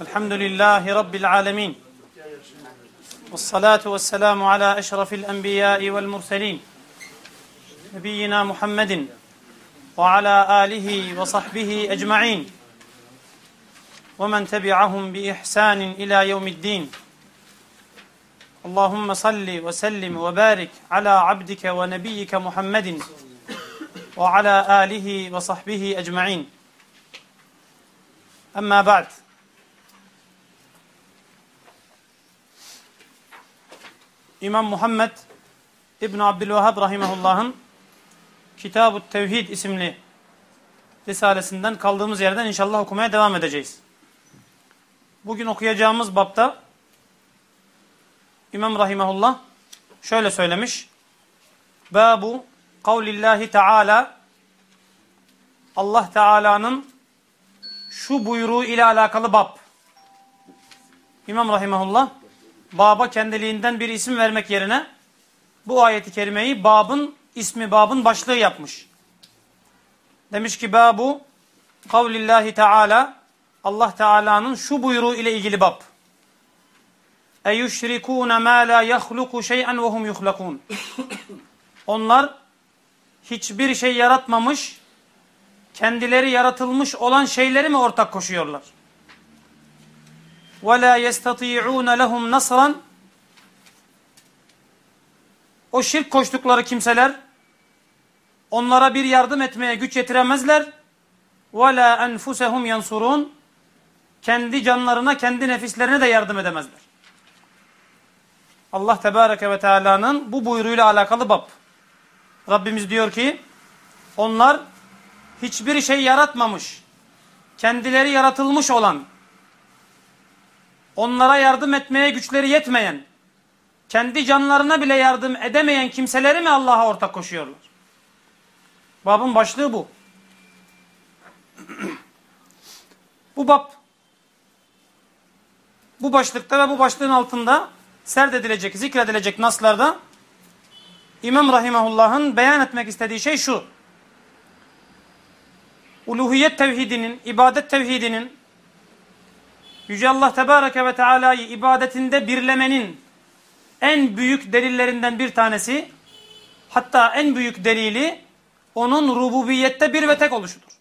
الحمد لله رب العالمين. والصلاة والسلام على أشرف الأنبياء والمرسلين. نبينا محمد وعلى آله وصحبه أجمعين. ومن تبعهم بإحسان إلى يوم الدين. اللهم صل وسلم وبارك على عبدك ونبيك محمد وعلى آله وصحبه أجمعين. أما بعد. İmam Muhammed İbn Abdülvehhab rahimehullah'ın Kitab-ı Tevhid isimli risalesinden kaldığımız yerden inşallah okumaya devam edeceğiz. Bugün okuyacağımız bapta İmam rahimehullah şöyle söylemiş. Babu kavlillahi teala Allah Teala'nın şu buyruğu ile alakalı bab. İmam rahimehullah baba kendiliğinden bir isim vermek yerine bu ayeti kerimeyi babın ismi babın başlığı yapmış. Demiş ki babu kavlillahi teala Allah Teala'nın şu buyruğu ile ilgili bab. Eyüşrikûne mâ lâ yahluku şey'en ve hum yuhlakûn. Onlar hiçbir şey yaratmamış, kendileri yaratılmış olan şeyleri mi ortak koşuyorlar? ve la yestati'un lehum O şirk koştukları kimseler onlara bir yardım etmeye güç yetiremezler. Ve la enfusehum yansurun kendi canlarına, kendi nefislerine de yardım edemezler. Allah Tebareke ve Teala'nın bu buyruğuyla alakalı bab. Rabbimiz diyor ki, onlar hiçbir şey yaratmamış, kendileri yaratılmış olan, onlara yardım etmeye güçleri yetmeyen, kendi canlarına bile yardım edemeyen kimseleri mi Allah'a ortak koşuyorlar? Babın başlığı bu. bu bab bu başlıkta ve bu başlığın altında serdedilecek, zikredilecek naslarda İmam Rahimahullah'ın beyan etmek istediği şey şu. Uluhiyet tevhidinin, ibadet tevhidinin Yüce Allah Tebareke ve Teala'yı ibadetinde birlemenin en büyük delillerinden bir tanesi hatta en büyük delili onun rububiyette bir ve tek oluşudur.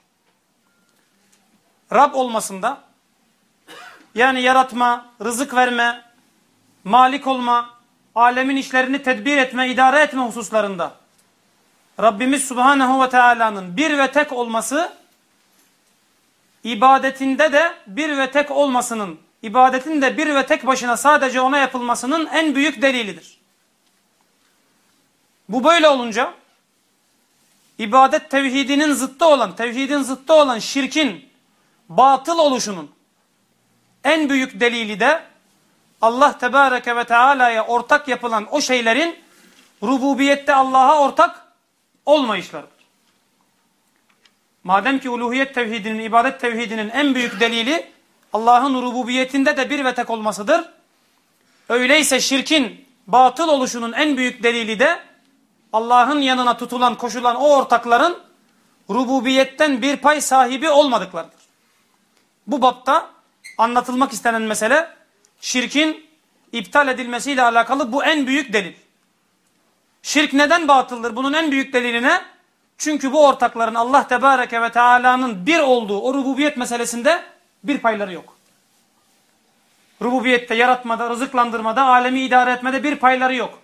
Rab olmasında yani yaratma, rızık verme, malik olma, alemin işlerini tedbir etme, idare etme hususlarında Rabbimiz Subhanahu ve Teala'nın bir ve tek olması ibadetinde de bir ve tek olmasının, ibadetin de bir ve tek başına sadece ona yapılmasının en büyük delilidir. Bu böyle olunca ibadet tevhidinin zıttı olan, tevhidin zıttı olan şirkin batıl oluşunun en büyük delili de Allah Tebareke ve Teala'ya ortak yapılan o şeylerin rububiyette Allah'a ortak olmayışlarıdır. Madem ki uluhiyet tevhidinin, ibadet tevhidinin en büyük delili Allah'ın rububiyetinde de bir ve tek olmasıdır. Öyleyse şirkin batıl oluşunun en büyük delili de Allah'ın yanına tutulan, koşulan o ortakların rububiyetten bir pay sahibi olmadıklarıdır. Bu bapta anlatılmak istenen mesele şirkin iptal edilmesiyle alakalı bu en büyük delil. Şirk neden batıldır? Bunun en büyük delili ne? Çünkü bu ortakların Allah Tebareke ve Teala'nın bir olduğu o rububiyet meselesinde bir payları yok. Rububiyette, yaratmada, rızıklandırmada, alemi idare etmede bir payları yok.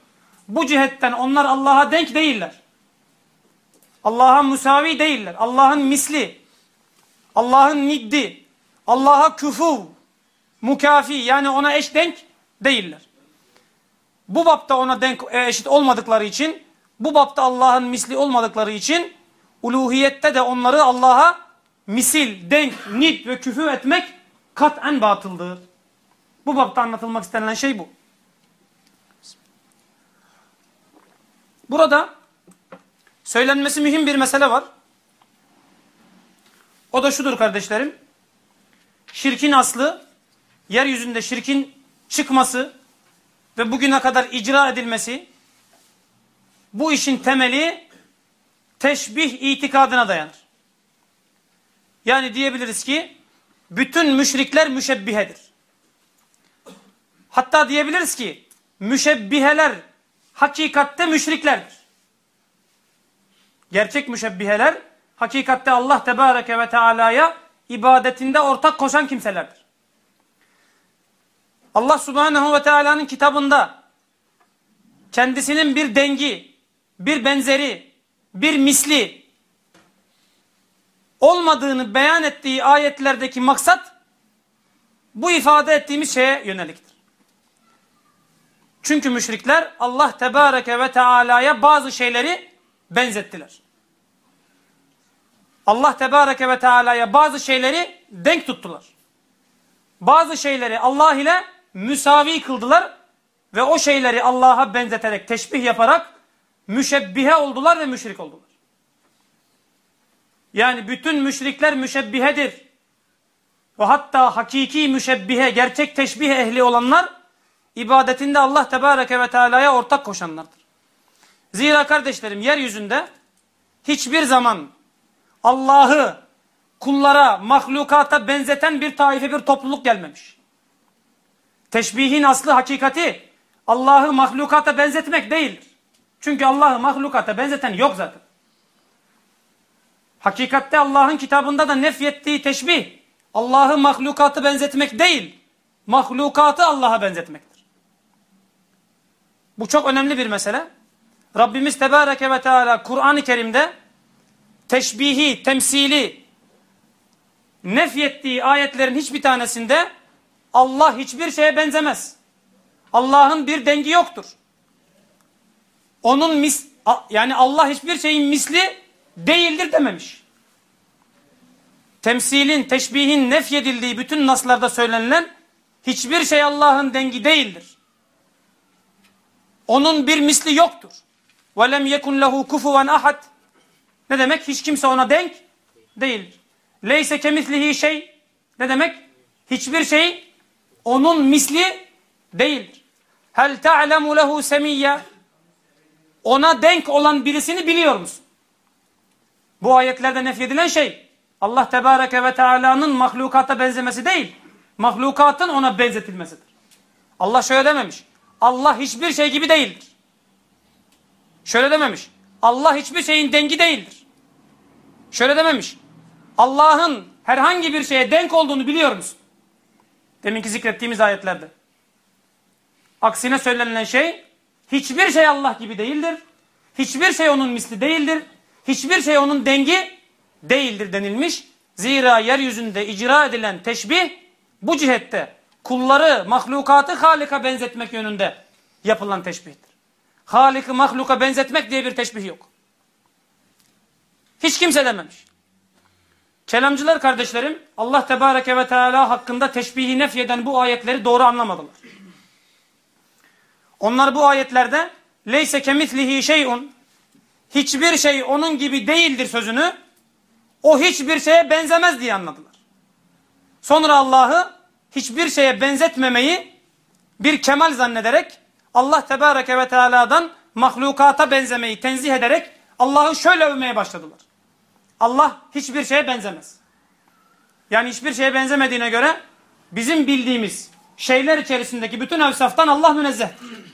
Bu cihetten onlar Allah'a denk değiller. Allah'a müsavi değiller. Allah'ın misli, Allah'ın niddi, Allah'a küfu, mukafi yani ona eş denk değiller. Bu bapta ona denk e, eşit olmadıkları için, bu bapta Allah'ın misli olmadıkları için uluhiyette de onları Allah'a misil, denk, nid ve küfür etmek kat'en batıldır. Bu bapta anlatılmak istenilen şey bu. Burada söylenmesi mühim bir mesele var. O da şudur kardeşlerim. Şirkin aslı, yeryüzünde şirkin çıkması ve bugüne kadar icra edilmesi, bu işin temeli teşbih itikadına dayanır. Yani diyebiliriz ki, bütün müşrikler müşebbihedir. Hatta diyebiliriz ki müşebbiheler hakikatte müşriklerdir. Gerçek müşebbiheler hakikatte Allah Tebareke ve Teala'ya ibadetinde ortak koşan kimselerdir. Allah Subhanahu ve Teala'nın kitabında kendisinin bir dengi, bir benzeri, bir misli olmadığını beyan ettiği ayetlerdeki maksat bu ifade ettiğimiz şeye yöneliktir. Çünkü müşrikler Allah Tebareke ve Teala'ya bazı şeyleri benzettiler. Allah Tebareke ve Teala'ya bazı şeyleri denk tuttular. Bazı şeyleri Allah ile müsavi kıldılar ve o şeyleri Allah'a benzeterek, teşbih yaparak müşebbihe oldular ve müşrik oldular. Yani bütün müşrikler müşebbihedir. Ve hatta hakiki müşebbihe, gerçek teşbih ehli olanlar ibadetinde Allah Tebareke ve Teala'ya ortak koşanlardır. Zira kardeşlerim yeryüzünde hiçbir zaman Allah'ı kullara, mahlukata benzeten bir taife bir topluluk gelmemiş. Teşbihin aslı hakikati Allah'ı mahlukata benzetmek değildir. Çünkü Allah'ı mahlukata benzeten yok zaten. Hakikatte Allah'ın kitabında da nefyettiği teşbih Allah'ı mahlukatı benzetmek değil, mahlukatı Allah'a benzetmektir. Bu çok önemli bir mesele. Rabbimiz Tebareke ve Teala Kur'an-ı Kerim'de teşbihi, temsili nefyettiği ayetlerin hiçbir tanesinde Allah hiçbir şeye benzemez. Allah'ın bir dengi yoktur Onun mis yani Allah hiçbir şeyin misli değildir dememiş. Temsilin, teşbihin nefyedildiği bütün naslarda söylenilen hiçbir şey Allah'ın dengi değildir. Onun bir misli yoktur. وَلَمْ يَكُنْ لَهُ كُفُوًا ahad. Ne demek? Hiç kimse ona denk değildir. Leyse kemislihi şey. Ne demek? Hiçbir şey onun misli değildir. Hel ta'lemu lehu semiyya. Ona denk olan birisini biliyor musun? Bu ayetlerde nefyedilen şey Allah Tebareke ve Teala'nın mahlukata benzemesi değil. Mahlukatın ona benzetilmesidir. Allah şöyle dememiş. Allah hiçbir şey gibi değildir. Şöyle dememiş. Allah hiçbir şeyin dengi değildir. Şöyle dememiş. Allah'ın herhangi bir şeye denk olduğunu biliyor musun? Deminki zikrettiğimiz ayetlerde. Aksine söylenilen şey hiçbir şey Allah gibi değildir. Hiçbir şey onun misli değildir. Hiçbir şey onun dengi değildir denilmiş. Zira yeryüzünde icra edilen teşbih bu cihette kulları, mahlukatı Halik'a benzetmek yönünde yapılan teşbihtir. Halik'i mahluka benzetmek diye bir teşbih yok. Hiç kimse dememiş. Kelamcılar kardeşlerim Allah Tebareke ve Teala hakkında teşbihi nefyeden bu ayetleri doğru anlamadılar. Onlar bu ayetlerde leyse kemitlihi şeyun hiçbir şey onun gibi değildir sözünü o hiçbir şeye benzemez diye anladılar. Sonra Allah'ı hiçbir şeye benzetmemeyi bir kemal zannederek Allah Tebareke ve Teala'dan mahlukata benzemeyi tenzih ederek Allah'ı şöyle övmeye başladılar. Allah hiçbir şeye benzemez. Yani hiçbir şeye benzemediğine göre bizim bildiğimiz şeyler içerisindeki bütün evsaftan Allah münezzehtir.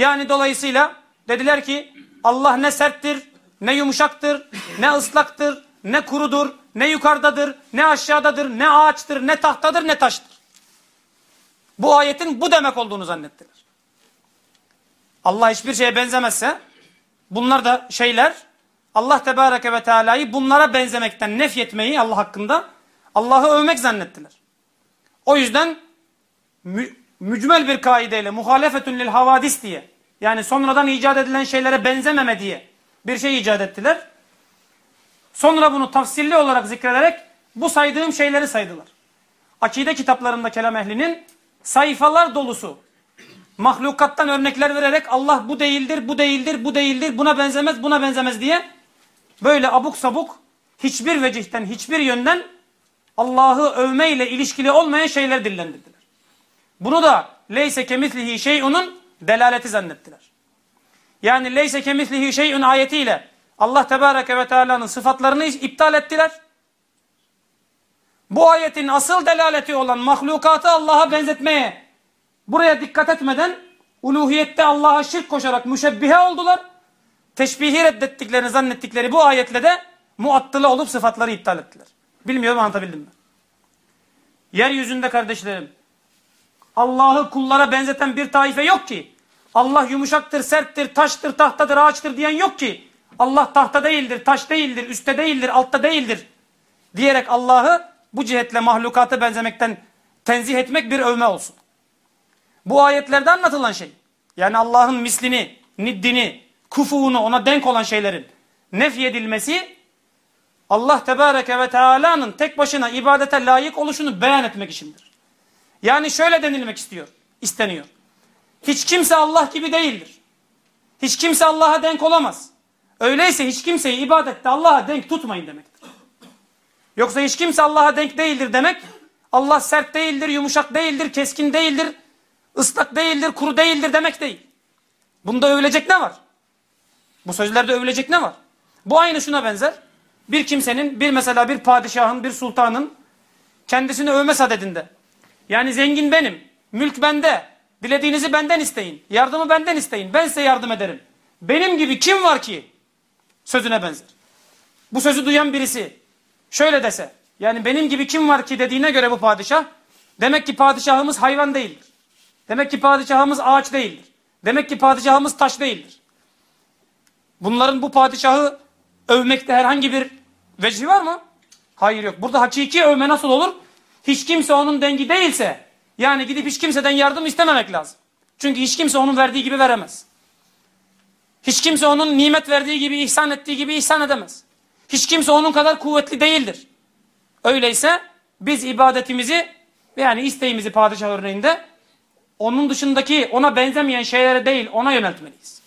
Yani dolayısıyla dediler ki Allah ne serttir, ne yumuşaktır, ne ıslaktır, ne kurudur, ne yukarıdadır, ne aşağıdadır, ne ağaçtır, ne tahtadır, ne taştır. Bu ayetin bu demek olduğunu zannettiler. Allah hiçbir şeye benzemezse bunlar da şeyler Allah Tebareke ve Teala'yı bunlara benzemekten nefyetmeyi Allah hakkında Allah'ı övmek zannettiler. O yüzden mü, mücmel bir kaideyle muhalefetun lil havadis diye yani sonradan icat edilen şeylere benzememe diye bir şey icat ettiler. Sonra bunu tafsilli olarak zikrederek bu saydığım şeyleri saydılar. Akide kitaplarında kelam ehlinin sayfalar dolusu mahlukattan örnekler vererek Allah bu değildir, bu değildir, bu değildir, buna benzemez, buna benzemez diye böyle abuk sabuk hiçbir vecihten, hiçbir yönden Allah'ı övmeyle ilişkili olmayan şeyler dillendirdiler. Bunu da leyse kemislihi şey'unun delaleti zannettiler. Yani leyse kemislihi şey'un ayetiyle Allah Tebareke ve Teala'nın sıfatlarını iptal ettiler. bu ayetin asıl delaleti olan mahlukatı Allah'a benzetmeye buraya dikkat etmeden uluhiyette Allah'a şirk koşarak müşebbihe oldular. Teşbihi reddettiklerini zannettikleri bu ayetle de muattıla olup sıfatları iptal ettiler. Bilmiyorum anlatabildim mi? Yeryüzünde kardeşlerim Allah'ı kullara benzeten bir taife yok ki. Allah yumuşaktır, serttir, taştır, tahtadır, ağaçtır diyen yok ki. Allah tahta değildir, taş değildir, üstte değildir, altta değildir. Diyerek Allah'ı bu cihetle mahlukata benzemekten tenzih etmek bir övme olsun. Bu ayetlerde anlatılan şey. Yani Allah'ın mislini, niddini, kufuğunu ona denk olan şeylerin nefyedilmesi Allah Tebareke ve Teala'nın tek başına ibadete layık oluşunu beyan etmek içindir. Yani şöyle denilmek istiyor, isteniyor. Hiç kimse Allah gibi değildir. Hiç kimse Allah'a denk olamaz. Öyleyse hiç kimseyi ibadette Allah'a denk tutmayın demektir. Yoksa hiç kimse Allah'a denk değildir demek, Allah sert değildir, yumuşak değildir, keskin değildir, ıslak değildir, kuru değildir demek değil. Bunda övülecek ne var? Bu sözlerde övülecek ne var? Bu aynı şuna benzer. Bir kimsenin, bir mesela bir padişahın, bir sultanın kendisini övme sadedinde. Yani zengin benim, mülk bende, dilediğinizi benden isteyin, yardımı benden isteyin, ben size yardım ederim. Benim gibi kim var ki? Sözüne benzer. Bu sözü duyan birisi şöyle dese, yani benim gibi kim var ki dediğine göre bu padişah, demek ki padişahımız hayvan değildir. Demek ki padişahımız ağaç değildir. Demek ki padişahımız taş değildir. Bunların bu padişahı övmekte herhangi bir vecihi var mı? Hayır yok. Burada hakiki övme nasıl olur? Hiç kimse onun dengi değilse, yani gidip hiç kimseden yardım istememek lazım. Çünkü hiç kimse onun verdiği gibi veremez. Hiç kimse onun nimet verdiği gibi, ihsan ettiği gibi ihsan edemez. Hiç kimse onun kadar kuvvetli değildir. Öyleyse biz ibadetimizi yani isteğimizi padişah örneğinde onun dışındaki ona benzemeyen şeylere değil ona yöneltmeliyiz.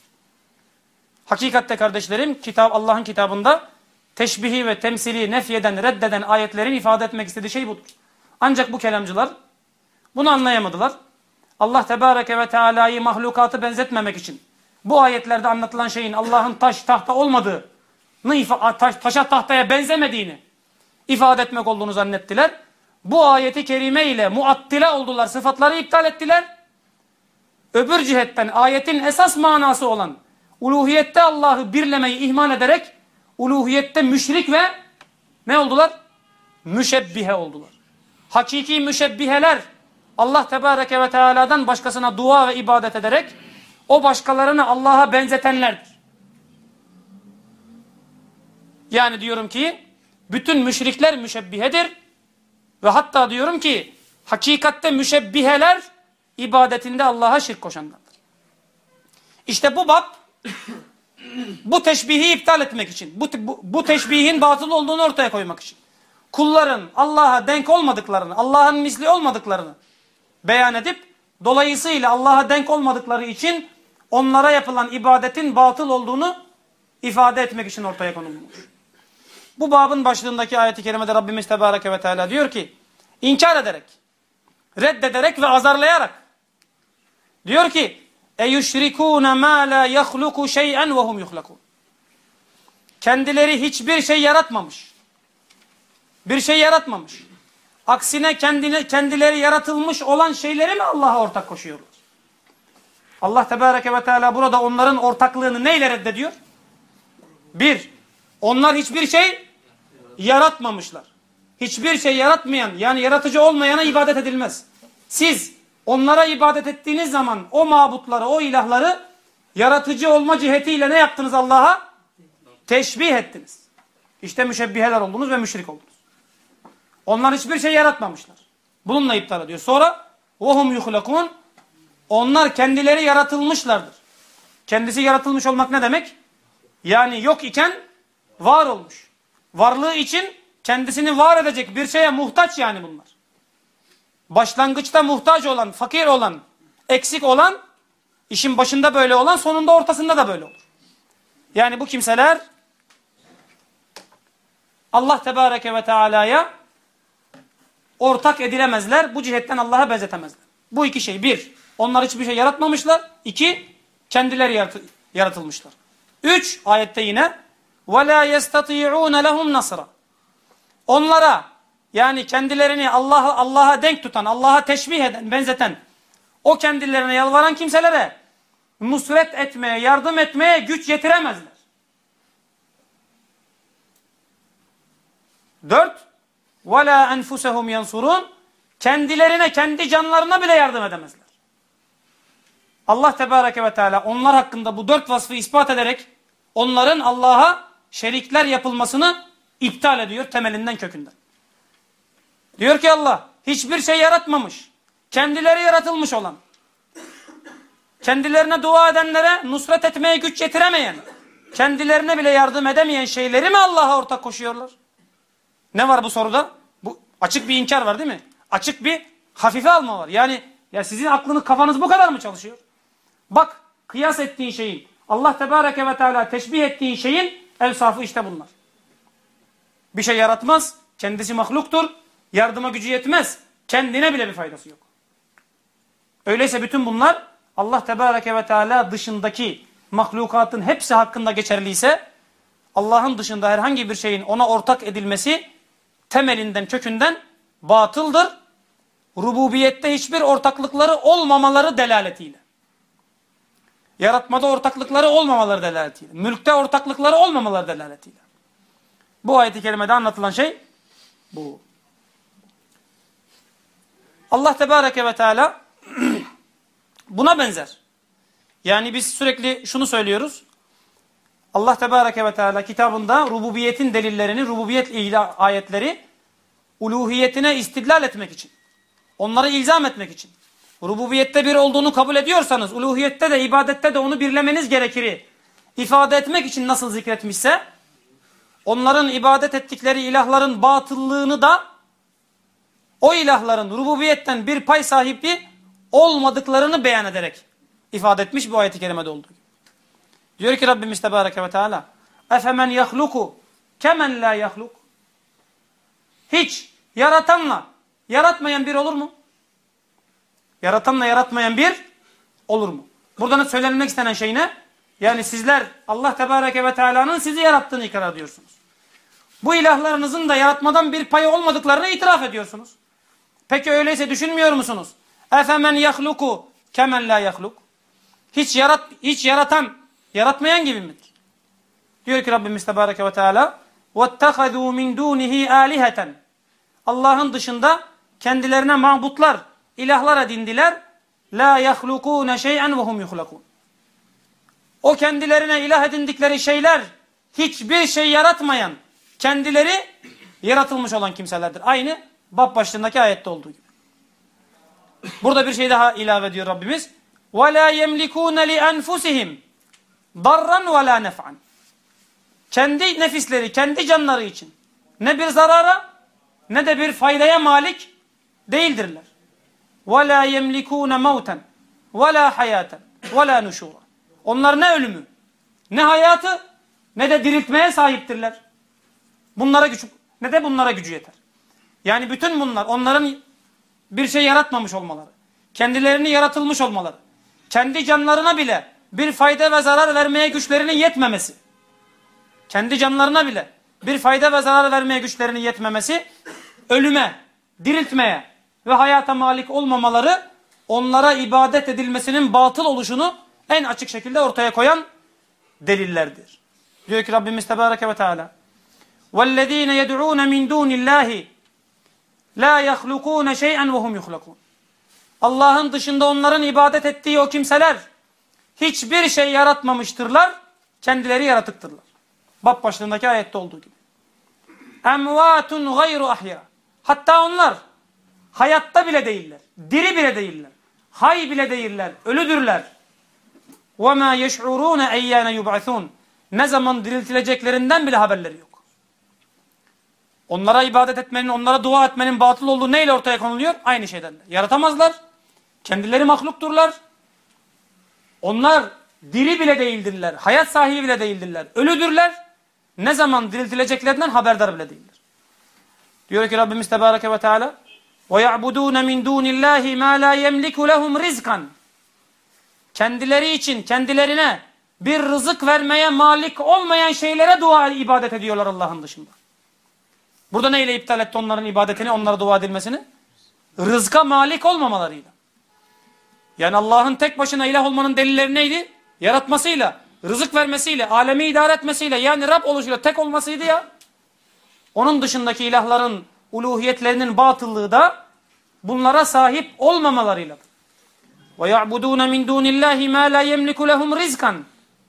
Hakikatte kardeşlerim kitap Allah'ın kitabında teşbihi ve temsili nefyeden reddeden ayetlerin ifade etmek istediği şey budur. Ancak bu kelamcılar bunu anlayamadılar. Allah Tebareke ve Teala'yı mahlukatı benzetmemek için bu ayetlerde anlatılan şeyin Allah'ın taş tahta olmadığını, taş, taşa tahtaya benzemediğini ifade etmek olduğunu zannettiler. Bu ayeti kerime ile muattile oldular, sıfatları iptal ettiler. Öbür cihetten ayetin esas manası olan uluhiyette Allah'ı birlemeyi ihmal ederek uluhiyette müşrik ve ne oldular? Müşebbihe oldular. Hakiki müşebbiheler Allah Tebareke ve Teala'dan başkasına dua ve ibadet ederek o başkalarını Allah'a benzetenlerdir. Yani diyorum ki bütün müşrikler müşebbihedir ve hatta diyorum ki hakikatte müşebbiheler ibadetinde Allah'a şirk koşanlardır. İşte bu bab bu teşbihi iptal etmek için, bu, bu, bu teşbihin batıl olduğunu ortaya koymak için, kulların Allah'a denk olmadıklarını, Allah'ın misli olmadıklarını beyan edip, dolayısıyla Allah'a denk olmadıkları için onlara yapılan ibadetin batıl olduğunu ifade etmek için ortaya konulmuş. Bu babın başlığındaki ayeti kerimede Rabbimiz Tebareke ve Teala diyor ki, inkar ederek, reddederek ve azarlayarak, diyor ki, اَيُشْرِكُونَ مَا لَا يَخْلُقُ شَيْئًا وَهُمْ يُخْلَقُونَ Kendileri hiçbir şey yaratmamış. bir şey yaratmamış. Aksine kendine, kendileri yaratılmış olan şeyleri mi Allah'a ortak koşuyorlar? Allah Tebareke ve Teala burada onların ortaklığını neyle reddediyor? Bir, onlar hiçbir şey yaratmamışlar. Hiçbir şey yaratmayan yani yaratıcı olmayana ibadet edilmez. Siz onlara ibadet ettiğiniz zaman o mabutları, o ilahları yaratıcı olma cihetiyle ne yaptınız Allah'a? Teşbih ettiniz. İşte müşebbiheler oldunuz ve müşrik oldunuz. Onlar hiçbir şey yaratmamışlar. Bununla iptal ediyor. Sonra وَهُمْ يُخْلَقُونَ Onlar kendileri yaratılmışlardır. Kendisi yaratılmış olmak ne demek? Yani yok iken var olmuş. Varlığı için kendisini var edecek bir şeye muhtaç yani bunlar. Başlangıçta muhtaç olan, fakir olan, eksik olan, işin başında böyle olan, sonunda ortasında da böyle olur. Yani bu kimseler Allah Tebareke ve Teala'ya ortak edilemezler. Bu cihetten Allah'a benzetemezler. Bu iki şey. Bir, onlar hiçbir şey yaratmamışlar. İki, kendileri yaratılmışlar. Üç, ayette yine وَلَا يَسْتَطِيعُونَ لَهُمْ نَصْرًا Onlara yani kendilerini Allah'a Allah'a denk tutan, Allah'a teşbih eden, benzeten o kendilerine yalvaran kimselere nusret etmeye, yardım etmeye güç yetiremezler. Dört, ve la enfusehum yansurun kendilerine kendi canlarına bile yardım edemezler. Allah Tebareke ve Teala onlar hakkında bu dört vasfı ispat ederek onların Allah'a şerikler yapılmasını iptal ediyor temelinden kökünden. Diyor ki Allah hiçbir şey yaratmamış. Kendileri yaratılmış olan. Kendilerine dua edenlere nusret etmeye güç yetiremeyen. Kendilerine bile yardım edemeyen şeyleri mi Allah'a ortak koşuyorlar? Ne var bu soruda? Bu açık bir inkar var değil mi? Açık bir hafife alma var. Yani ya sizin aklınız kafanız bu kadar mı çalışıyor? Bak kıyas ettiğin şeyin Allah Tebareke ve Teala teşbih ettiğin şeyin evsafı işte bunlar. Bir şey yaratmaz. Kendisi mahluktur. Yardıma gücü yetmez. Kendine bile bir faydası yok. Öyleyse bütün bunlar Allah Tebareke ve Teala dışındaki mahlukatın hepsi hakkında geçerliyse Allah'ın dışında herhangi bir şeyin ona ortak edilmesi temelinden kökünden batıldır. Rububiyette hiçbir ortaklıkları olmamaları delaletiyle. Yaratmada ortaklıkları olmamaları delaletiyle. Mülkte ortaklıkları olmamaları delaletiyle. Bu ayet-i kerimede anlatılan şey bu. Allah Tebareke ve Teala buna benzer. Yani biz sürekli şunu söylüyoruz. Allah Tebareke ve Teala kitabında rububiyetin delillerini, rububiyet ayetleri uluhiyetine istidlal etmek için, onları ilzam etmek için, rububiyette bir olduğunu kabul ediyorsanız, uluhiyette de ibadette de onu birlemeniz gerekir ifade etmek için nasıl zikretmişse, onların ibadet ettikleri ilahların batıllığını da o ilahların rububiyetten bir pay sahibi olmadıklarını beyan ederek ifade etmiş bu ayet-i kerimede olduğu gibi. Diyor ki Rabbimiz Tebareke ve Teala Efemen yahluku kemen la yahluk Hiç yaratanla yaratmayan bir olur mu? Yaratanla yaratmayan bir olur mu? Buradan söylenmek istenen şey ne? Yani sizler Allah Tebareke ve Teala'nın sizi yarattığını ikrar ediyorsunuz. Bu ilahlarınızın da yaratmadan bir payı olmadıklarını itiraf ediyorsunuz. Peki öyleyse düşünmüyor musunuz? Efemen yahluku kemen la yahluk. Hiç yarat hiç yaratan yaratmayan gibi midir? Diyor ki Rabbimiz Tebareke ve Teala وَاتَّخَذُوا مِنْ دُونِهِ آلِهَةً Allah'ın dışında kendilerine mabutlar, ilahlar edindiler. La yahlukune şey'en ve hum yuhlakun. O kendilerine ilah edindikleri şeyler hiçbir şey yaratmayan, kendileri yaratılmış olan kimselerdir. Aynı bab başlığındaki ayette olduğu gibi. Burada bir şey daha ilave ediyor Rabbimiz. وَلَا يَمْلِكُونَ لِأَنْفُسِهِمْ darran ve la nef'an. Kendi nefisleri, kendi canları için ne bir zarara ne de bir faydaya malik değildirler. Ve la yemlikune mevten ve la hayaten ve la nuşura. Onlar ne ölümü, ne hayatı, ne de diriltmeye sahiptirler. Bunlara güç, ne de bunlara gücü yeter. Yani bütün bunlar onların bir şey yaratmamış olmaları, kendilerini yaratılmış olmaları, kendi canlarına bile bir fayda ve zarar vermeye güçlerinin yetmemesi, kendi canlarına bile bir fayda ve zarar vermeye güçlerinin yetmemesi, ölüme, diriltmeye ve hayata malik olmamaları onlara ibadet edilmesinin batıl oluşunu en açık şekilde ortaya koyan delillerdir. Diyor ki Rabbimiz Tebareke ve Teala وَالَّذ۪ينَ يَدْعُونَ مِنْ دُونِ اللّٰهِ لَا يَخْلُقُونَ شَيْئًا وَهُمْ يُخْلَقُونَ Allah'ın dışında onların ibadet ettiği o kimseler hiçbir şey yaratmamıştırlar, kendileri yaratıktırlar. Bab başlığındaki ayette olduğu gibi. Emvatun gayru ahya. Hatta onlar hayatta bile değiller, diri bile değiller, hay bile değiller, ölüdürler. وَمَا يَشْعُرُونَ اَيَّانَ يُبْعَثُونَ Ne zaman diriltileceklerinden bile haberleri yok. Onlara ibadet etmenin, onlara dua etmenin batıl olduğu neyle ortaya konuluyor? Aynı şeyden. Yaratamazlar. Kendileri mahlukturlar. Onlar diri bile değildirler. Hayat sahibi bile değildirler. Ölüdürler. Ne zaman diriltileceklerinden haberdar bile değildir. Diyor ki Rabbimiz Tebareke ve Teala وَيَعْبُدُونَ مِنْ دُونِ اللّٰهِ مَا لَا يَمْلِكُ لَهُمْ رِزْقًا Kendileri için, kendilerine bir rızık vermeye malik olmayan şeylere dua ibadet ediyorlar Allah'ın dışında. Burada neyle iptal etti onların ibadetini, onlara dua edilmesini? Rızka malik olmamalarıyla. Yani Allah'ın tek başına ilah olmanın delilleri neydi? Yaratmasıyla, rızık vermesiyle, alemi idare etmesiyle yani Rab oluşuyla tek olmasıydı ya. Onun dışındaki ilahların uluhiyetlerinin batıllığı da bunlara sahip olmamalarıyla. Ve ya'budun min dunillahi ma la yemliku lehum rizkan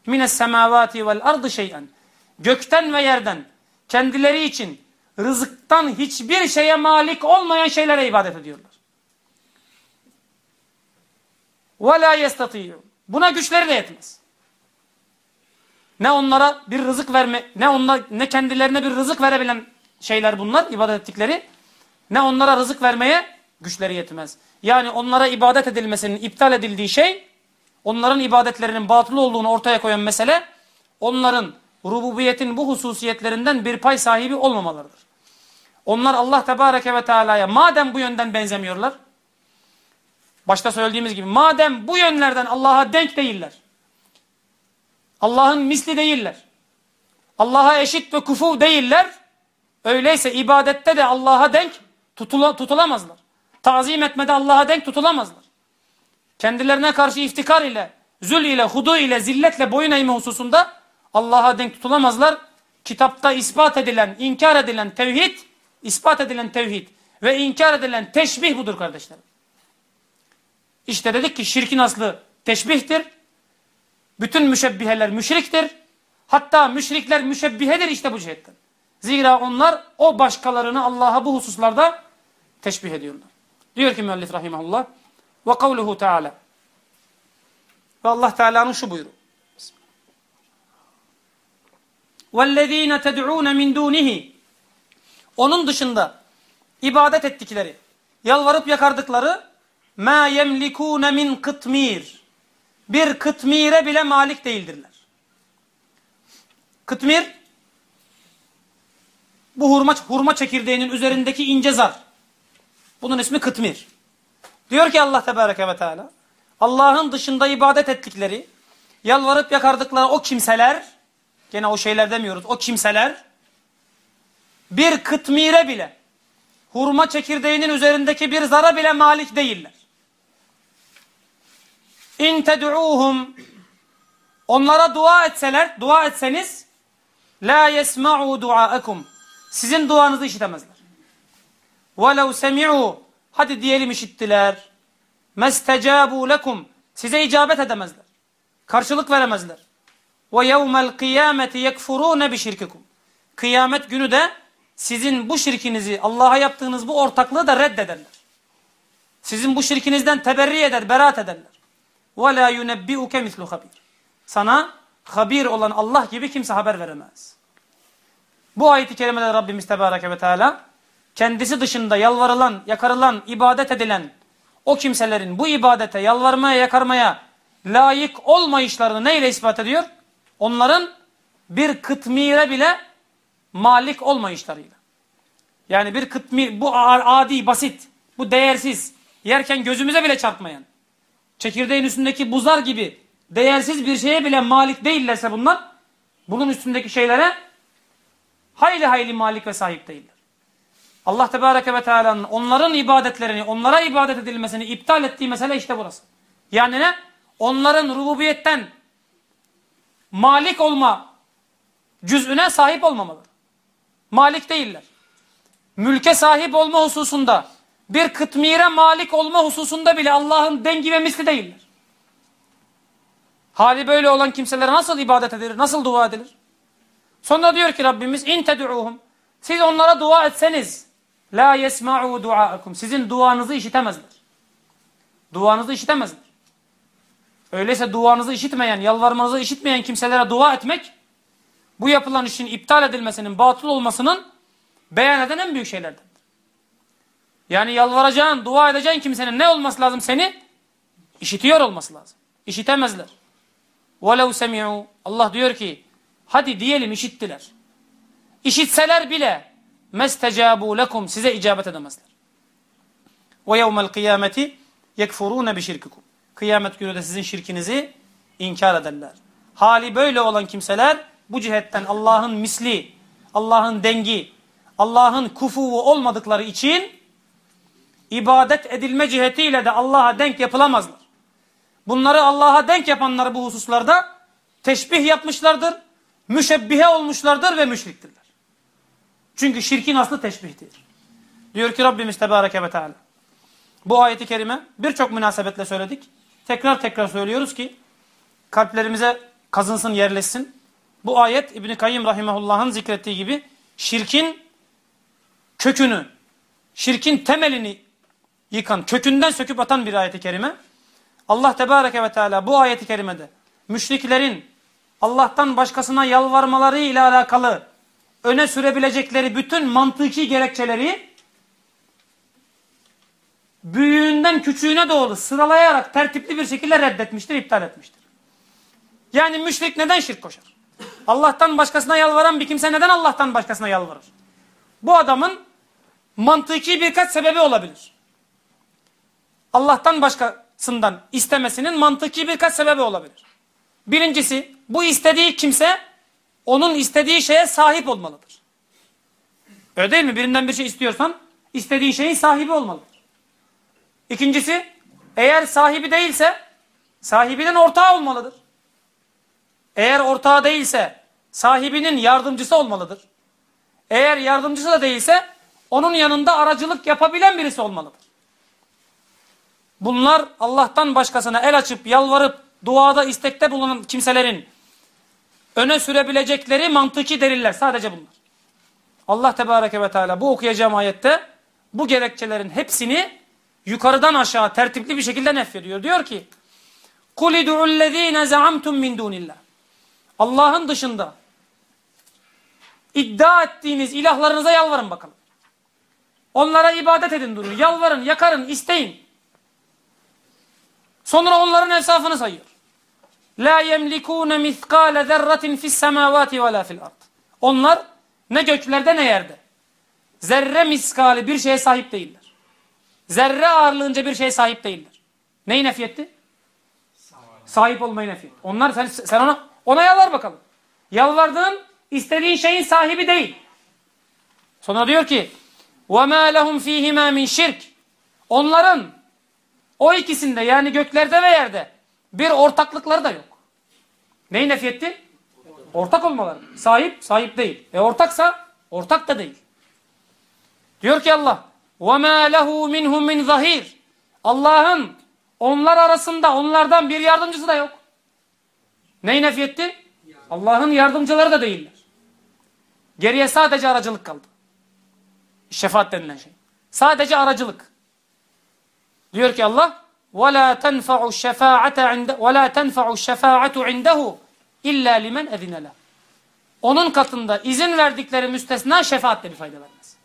mines semavati vel ardı şey'en. Gökten ve yerden kendileri için rızıktan hiçbir şeye malik olmayan şeylere ibadet ediyorlar. Ve la. Buna güçleri de yetmez. Ne onlara bir rızık verme, ne onlar ne kendilerine bir rızık verebilen şeyler bunlar ibadet ettikleri. Ne onlara rızık vermeye güçleri yetmez. Yani onlara ibadet edilmesinin iptal edildiği şey, onların ibadetlerinin batıl olduğunu ortaya koyan mesele, onların rububiyetin bu hususiyetlerinden bir pay sahibi olmamalarıdır. Onlar Allah Tebareke ve Teala'ya madem bu yönden benzemiyorlar, başta söylediğimiz gibi madem bu yönlerden Allah'a denk değiller, Allah'ın misli değiller, Allah'a eşit ve kufu değiller, öyleyse ibadette de Allah'a denk tutula, tutulamazlar. Tazim etmede Allah'a denk tutulamazlar. Kendilerine karşı iftikar ile, zül ile, hudu ile, zilletle boyun eğme hususunda Allah'a denk tutulamazlar. Kitapta ispat edilen, inkar edilen tevhid, ispat edilen tevhid ve inkar edilen teşbih budur kardeşlerim. İşte dedik ki şirkin aslı teşbihtir. Bütün müşebbiheler müşriktir. Hatta müşrikler müşebbihedir işte bu cihetten. Zira onlar o başkalarını Allah'a bu hususlarda teşbih ediyorlar. Diyor ki müellif rahimahullah ve kavluhu teala ve Allah Teala'nın şu buyruğu. وَالَّذ۪ينَ تَدْعُونَ مِنْ دُونِهِ Onun dışında ibadet ettikleri, yalvarıp yakardıkları مَا يَمْلِكُونَ مِنْ kıtmir Bir kıtmire bile malik değildirler. Kıtmir, bu hurma, hurma çekirdeğinin üzerindeki ince zar. Bunun ismi kıtmir. Diyor ki Allah Tebareke ve Teala, Allah'ın dışında ibadet ettikleri, yalvarıp yakardıkları o kimseler, gene o şeyler demiyoruz, o kimseler, bir kıtmire bile, hurma çekirdeğinin üzerindeki bir zara bile malik değiller. İn ted'uuhum Onlara dua etseler, dua etseniz la yesma'u duaekum. Sizin duanızı işitemezler. Velau semi'u hadi diyelim işittiler. Mestecabu lekum size icabet edemezler. Karşılık veremezler. Ve yevmel kıyameti yekfurune bi şirkikum. Kıyamet günü de sizin bu şirkinizi, Allah'a yaptığınız bu ortaklığı da reddederler. Sizin bu şirkinizden teberri eder, beraat ederler. Ve la yunebbi'uke mislu habir. Sana habir olan Allah gibi kimse haber veremez. Bu ayeti kerimede Rabbimiz Tebareke ve Teala kendisi dışında yalvarılan, yakarılan, ibadet edilen o kimselerin bu ibadete, yalvarmaya, yakarmaya layık olmayışlarını neyle ispat ediyor? Onların bir kıtmire bile malik olmayışlarıyla. Yani bir kıtmir, bu adi, basit, bu değersiz, yerken gözümüze bile çarpmayan, çekirdeğin üstündeki buzlar gibi değersiz bir şeye bile malik değillerse bunlar, bunun üstündeki şeylere hayli hayli malik ve sahip değiller. Allah Tebareke ve Teala'nın onların ibadetlerini, onlara ibadet edilmesini iptal ettiği mesele işte burası. Yani ne? Onların rububiyetten malik olma cüz'üne sahip olmamalı. Malik değiller. Mülke sahip olma hususunda, bir kıtmire malik olma hususunda bile Allah'ın dengi ve misli değiller. Hali böyle olan kimselere nasıl ibadet edilir, nasıl dua edilir? Sonra diyor ki Rabbimiz in ted'uhum. Siz onlara dua etseniz la yesma'u duaakum. Sizin duanızı işitemezler. Duanızı işitemezler. Öyleyse duanızı işitmeyen, yalvarmanızı işitmeyen kimselere dua etmek bu yapılan işin iptal edilmesinin, batıl olmasının beyan eden en büyük şeylerden. Yani yalvaracağın, dua edeceğin kimsenin ne olması lazım seni? İşitiyor olması lazım. İşitemezler. وَلَوْ سَمِعُوا Allah diyor ki Hadi diyelim işittiler. İşitseler bile mestecabu lekum size icabet edemezler. Ve yevmel kıyameti yekfurune bi şirkikum. Kıyamet günü de sizin şirkinizi inkar ederler. Hali böyle olan kimseler bu cihetten Allah'ın misli, Allah'ın dengi, Allah'ın kufuvu olmadıkları için ibadet edilme cihetiyle de Allah'a denk yapılamazlar. Bunları Allah'a denk yapanlar bu hususlarda teşbih yapmışlardır, müşebbihe olmuşlardır ve müşriktirler. Çünkü şirkin aslı teşbihtir. Diyor ki Rabbimiz Tebareke ve Teala. Bu ayeti kerime birçok münasebetle söyledik. Tekrar tekrar söylüyoruz ki kalplerimize kazınsın, yerleşsin. Bu ayet İbn-i Kayyım Rahimahullah'ın zikrettiği gibi şirkin kökünü, şirkin temelini yıkan, kökünden söküp atan bir ayeti kerime. Allah Tebareke ve Teala bu ayeti kerimede müşriklerin Allah'tan başkasına yalvarmaları ile alakalı öne sürebilecekleri bütün mantıki gerekçeleri büyüğünden küçüğüne doğru sıralayarak tertipli bir şekilde reddetmiştir, iptal etmiştir. Yani müşrik neden şirk koşar? Allah'tan başkasına yalvaran bir kimse neden Allah'tan başkasına yalvarır? Bu adamın mantıki birkaç sebebi olabilir. Allah'tan başkasından istemesinin mantıki birkaç sebebi olabilir. Birincisi bu istediği kimse onun istediği şeye sahip olmalıdır. Öyle değil mi? Birinden bir şey istiyorsan istediği şeyin sahibi olmalıdır. İkincisi eğer sahibi değilse sahibinin ortağı olmalıdır. Eğer ortağı değilse sahibinin yardımcısı olmalıdır. Eğer yardımcısı da değilse onun yanında aracılık yapabilen birisi olmalıdır. Bunlar Allah'tan başkasına el açıp yalvarıp duada istekte bulunan kimselerin öne sürebilecekleri mantıki deliller. Sadece bunlar. Allah Tebareke ve Teala bu okuyacağım ayette bu gerekçelerin hepsini yukarıdan aşağı tertipli bir şekilde nefrediyor. Diyor ki قُلِ دُعُ الَّذ۪ينَ زَعَمْتُمْ مِنْ دُونِ اللّٰهِ Allah'ın dışında iddia ettiğiniz ilahlarınıza yalvarın bakalım. Onlara ibadet edin durun. Yalvarın, yakarın, isteyin. Sonra onların evsafını sayıyor. La yemlikune mithqale zerratin fis semavati ve la fil ard. Onlar ne göklerde ne yerde. Zerre miskali bir şeye sahip değiller. Zerre ağırlığınca bir şeye sahip değiller. Neyi nefyetti? Sahip olmayı nefyetti. Onlar sen, sen ona ona yalvar bakalım. Yalvardığın istediğin şeyin sahibi değil. Sonra diyor ki وَمَا لَهُمْ ف۪يهِمَا مِنْ şirk. Onların o ikisinde yani göklerde ve yerde bir ortaklıkları da yok. Neyi nefyetti? Ortak olmaları. Sahip, sahip değil. E ortaksa ortak da değil. Diyor ki Allah وَمَا لَهُ مِنْهُمْ مِنْ zahir. Allah'ın onlar arasında onlardan bir yardımcısı da yok. Neyi nefyetti? Allah'ın yardımcıları da değiller. Geriye sadece aracılık kaldı. Şefaat denilen şey. Sadece aracılık. Diyor ki Allah وَلَا تَنْفَعُ الشَّفَاعَةَ عِنْدَ وَلَا تَنْفَعُ الشَّفَاعَةُ عِنْدَهُ اِلَّا لِمَنْ اَذِنَ لَهُ Onun katında izin verdikleri müstesna şefaat de bir fayda vermez.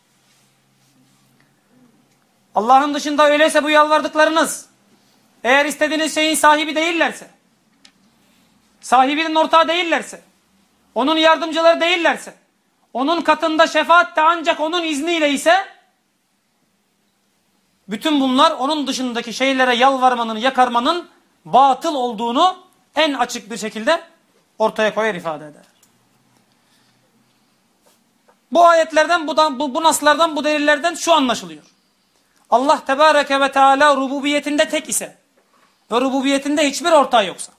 Allah'ın dışında öyleyse bu yalvardıklarınız eğer istediğiniz şeyin sahibi değillerse sahibinin ortağı değillerse onun yardımcıları değillerse onun katında şefaat de ancak onun izniyle ise bütün bunlar onun dışındaki şeylere yalvarmanın, yakarmanın batıl olduğunu en açık bir şekilde ortaya koyar ifade eder. Bu ayetlerden, bu, bu, bu naslardan, bu delillerden şu anlaşılıyor. Allah Tebareke ve Teala rububiyetinde tek ise ve rububiyetinde hiçbir ortağı yoksa,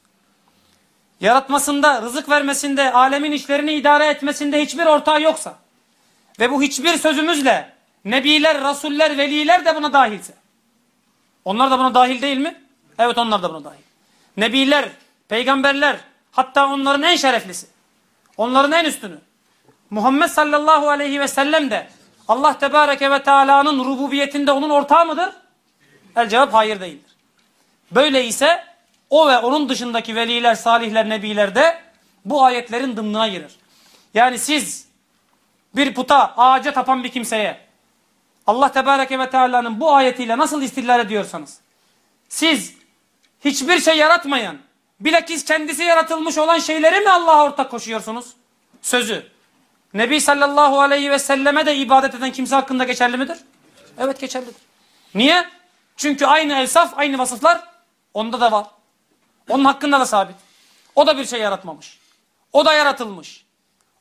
yaratmasında, rızık vermesinde, alemin işlerini idare etmesinde hiçbir ortağı yoksa ve bu hiçbir sözümüzle nebiler, rasuller, veliler de buna dahilse. Onlar da buna dahil değil mi? Evet onlar da buna dahil. Nebiler, peygamberler, hatta onların en şereflisi, onların en üstünü. Muhammed sallallahu aleyhi ve sellem de Allah tebareke ve teala'nın rububiyetinde onun ortağı mıdır? El cevap hayır değildir. Böyle ise o ve onun dışındaki veliler, salihler, nebiler de bu ayetlerin dımnına girer. Yani siz bir puta, ağaca tapan bir kimseye Allah Tebareke ve Teala'nın bu ayetiyle nasıl istillal ediyorsanız siz hiçbir şey yaratmayan bilakis kendisi yaratılmış olan şeyleri mi Allah'a ortak koşuyorsunuz? Sözü. Nebi sallallahu aleyhi ve selleme de ibadet eden kimse hakkında geçerli midir? Evet geçerlidir. Niye? Çünkü aynı elsaf, aynı vasıflar onda da var. Onun hakkında da sabit. O da bir şey yaratmamış. O da yaratılmış.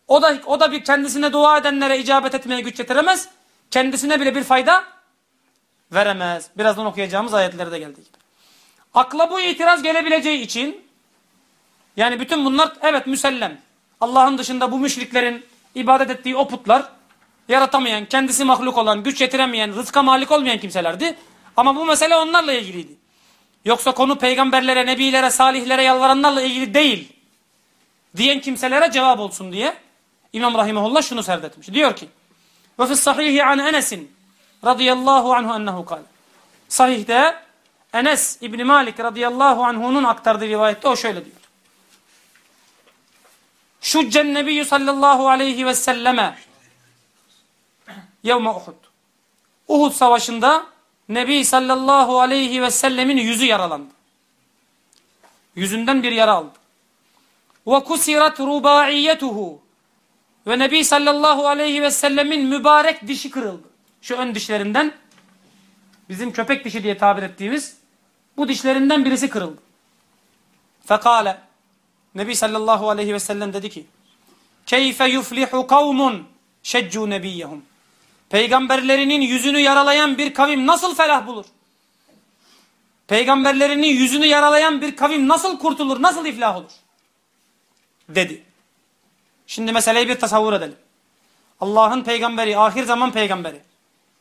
O da o da bir kendisine dua edenlere icabet etmeye güç yetiremez. Kendisine bile bir fayda veremez. Birazdan okuyacağımız ayetlerde geldiği gibi. Akla bu itiraz gelebileceği için yani bütün bunlar evet müsellem. Allah'ın dışında bu müşriklerin ibadet ettiği o putlar yaratamayan, kendisi mahluk olan, güç yetiremeyen, rızka malik olmayan kimselerdi. Ama bu mesele onlarla ilgiliydi. Yoksa konu peygamberlere, nebilere, salihlere yalvaranlarla ilgili değil. Diyen kimselere cevap olsun diye İmam Rahimahullah şunu serdetmiş. Diyor ki ve fi sahihi an Enes'in radıyallahu anhu ennehu kal. Sahihte Enes İbni Malik radıyallahu anhu'nun aktardığı rivayette o şöyle diyor. Şuccen nebiyyü sallallahu aleyhi ve selleme yevme Uhud. Uhud savaşında Nebi sallallahu aleyhi ve sellemin yüzü yaralandı. Yüzünden bir yara aldı. Ve kusirat rubaiyetuhu. Ve Nebi sallallahu aleyhi ve sellemin mübarek dişi kırıldı. Şu ön dişlerinden bizim köpek dişi diye tabir ettiğimiz bu dişlerinden birisi kırıldı. Fekale Nebi sallallahu aleyhi ve sellem dedi ki Keyfe yuflihu kavmun şeccu nebiyyehum Peygamberlerinin yüzünü yaralayan bir kavim nasıl felah bulur? Peygamberlerinin yüzünü yaralayan bir kavim nasıl kurtulur, nasıl iflah olur? Dedi. Şimdi meseleyi bir tasavvur edelim. Allah'ın peygamberi, ahir zaman peygamberi.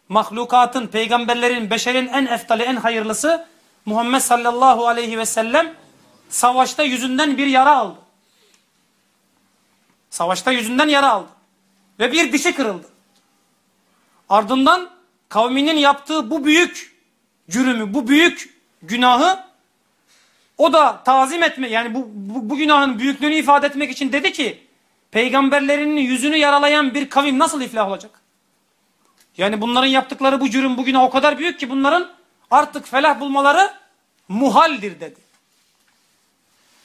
Mahlukatın, peygamberlerin, beşerin en eftali, en hayırlısı Muhammed sallallahu aleyhi ve sellem savaşta yüzünden bir yara aldı. Savaşta yüzünden yara aldı. Ve bir dişi kırıldı. Ardından kavminin yaptığı bu büyük cürümü, bu büyük günahı o da tazim etme yani bu, bu, bu günahın büyüklüğünü ifade etmek için dedi ki peygamberlerinin yüzünü yaralayan bir kavim nasıl iflah olacak? Yani bunların yaptıkları bu cürüm bugüne o kadar büyük ki bunların artık felah bulmaları muhaldir dedi.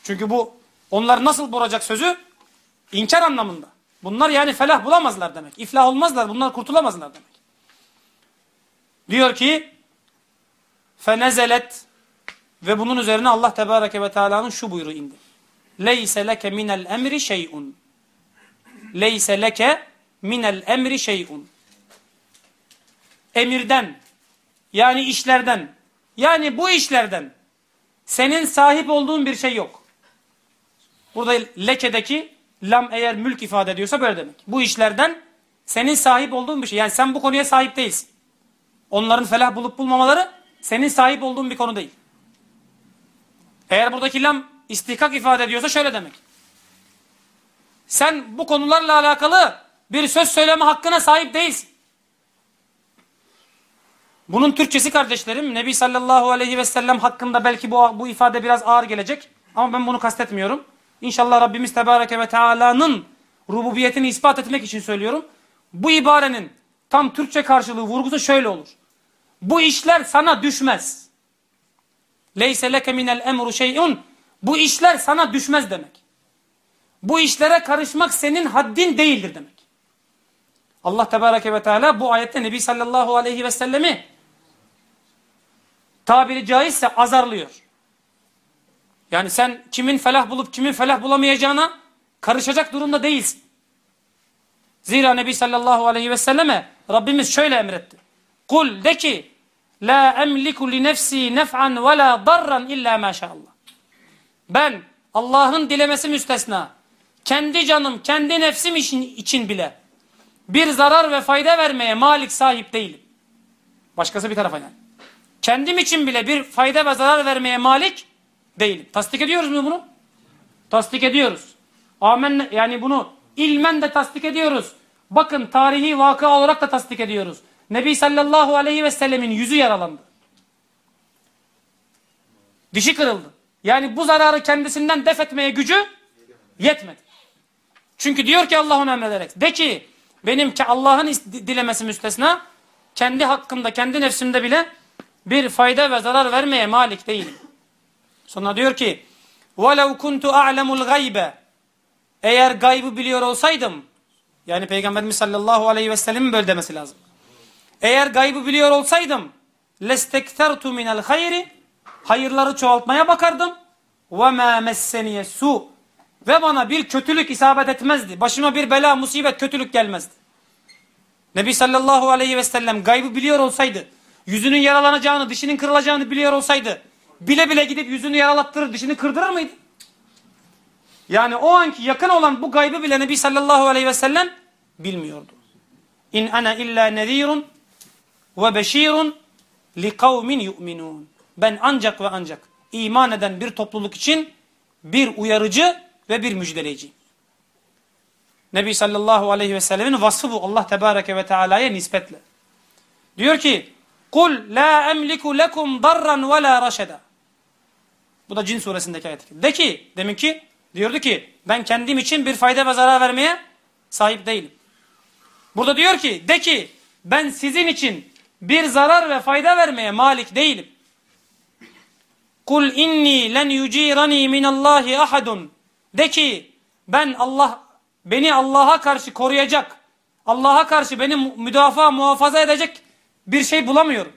Çünkü bu onlar nasıl bulacak sözü inkar anlamında. Bunlar yani felah bulamazlar demek. İflah olmazlar. Bunlar kurtulamazlar demek. Diyor ki fenezelet ve bunun üzerine Allah Tebareke ve Teala'nın şu buyruğu indi. Leyse leke minel emri şey'un. Leyse leke minel emri şey'un. Emirden yani işlerden yani bu işlerden senin sahip olduğun bir şey yok. Burada lekedeki lam eğer mülk ifade ediyorsa böyle demek. Bu işlerden senin sahip olduğun bir şey. Yani sen bu konuya sahip değilsin. Onların felah bulup bulmamaları senin sahip olduğun bir konu değil. Eğer buradaki lam istihkak ifade ediyorsa şöyle demek. Sen bu konularla alakalı bir söz söyleme hakkına sahip değilsin. Bunun Türkçesi kardeşlerim Nebi sallallahu aleyhi ve sellem hakkında belki bu, bu ifade biraz ağır gelecek. Ama ben bunu kastetmiyorum. İnşallah Rabbimiz Tebareke ve Teala'nın rububiyetini ispat etmek için söylüyorum. Bu ibarenin tam Türkçe karşılığı vurgusu şöyle olur. Bu işler sana düşmez. Leyse leke minel emru şey'un. Bu işler sana düşmez demek. Bu işlere karışmak senin haddin değildir demek. Allah Tebareke ve Teala bu ayette Nebi sallallahu aleyhi ve sellemi tabiri caizse azarlıyor. Yani sen kimin felah bulup kimin felah bulamayacağına karışacak durumda değilsin. Zira Nebi sallallahu aleyhi ve selleme Rabbimiz şöyle emretti. Kul de ki La emliku li nefsi nef'an ve la darran illa maşallah. Ben Allah'ın dilemesi müstesna kendi canım, kendi nefsim için, için bile bir zarar ve fayda vermeye malik sahip değilim. Başkası bir tarafa yani. Kendim için bile bir fayda ve zarar vermeye malik değilim. Tasdik ediyoruz mu bunu? Tasdik ediyoruz. Amen yani bunu ilmen de tasdik ediyoruz. Bakın tarihi vakı olarak da tasdik ediyoruz. Nebi sallallahu aleyhi ve sellemin yüzü yaralandı. Dişi kırıldı. Yani bu zararı kendisinden def etmeye gücü yetmedi. Çünkü diyor ki Allah ona emrederek de ki benim ki Allah'ın dilemesi müstesna kendi hakkımda kendi nefsimde bile bir fayda ve zarar vermeye malik değilim. Sonra diyor ki وَلَوْ كُنْتُ أَعْلَمُ الْغَيْبَ Eğer gaybı biliyor olsaydım yani Peygamberimiz sallallahu aleyhi ve sellem'in böyle demesi lazım. Eğer gaybı biliyor olsaydım lestektertu minel hayri hayırları çoğaltmaya bakardım ve ma messeniye su ve bana bir kötülük isabet etmezdi. Başıma bir bela, musibet, kötülük gelmezdi. Nebi sallallahu aleyhi ve sellem gaybı biliyor olsaydı, yüzünün yaralanacağını, dişinin kırılacağını biliyor olsaydı, bile bile gidip yüzünü yaralattırır, dişini kırdırır mıydı? Yani o anki yakın olan bu gaybı bile Nebi sallallahu aleyhi ve sellem bilmiyordu. İn ana illa nezirun ve beşirun li kavmin yu'minun. Ben ancak ve ancak iman eden bir topluluk için bir uyarıcı ve bir müjdeleyiciyim. Nebi sallallahu aleyhi ve sellemin vasfı bu Allah tebareke ve teala'ya nispetle. Diyor ki Kul la emliku lekum darran ve la. Bu da Cin suresindeki ayet. De ki, demin ki diyordu ki ben kendim için bir fayda ve zarar vermeye sahip değilim. Burada diyor ki de ki ben sizin için bir zarar ve fayda vermeye malik değilim. Kul inni len yucirani minallahi ahadun. De ki ben Allah beni Allah'a karşı koruyacak, Allah'a karşı beni müdafaa muhafaza edecek bir şey bulamıyorum.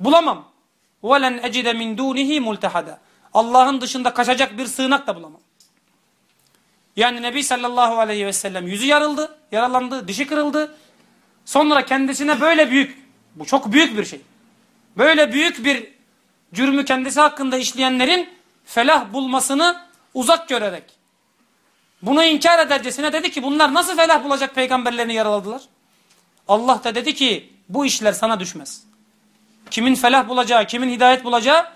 Bulamam. وَلَنْ اَجِدَ مِنْ دُونِهِ مُلْتَحَدًا Allah'ın dışında kaçacak bir sığınak da bulamam. Yani Nebi sallallahu aleyhi ve sellem yüzü yarıldı, yaralandı, dişi kırıldı. Sonra kendisine böyle büyük, bu çok büyük bir şey. Böyle büyük bir cürmü kendisi hakkında işleyenlerin felah bulmasını uzak görerek, bunu inkar edercesine dedi ki bunlar nasıl felah bulacak peygamberlerini yaraladılar? Allah da dedi ki bu işler sana düşmez. Kimin felah bulacağı, kimin hidayet bulacağı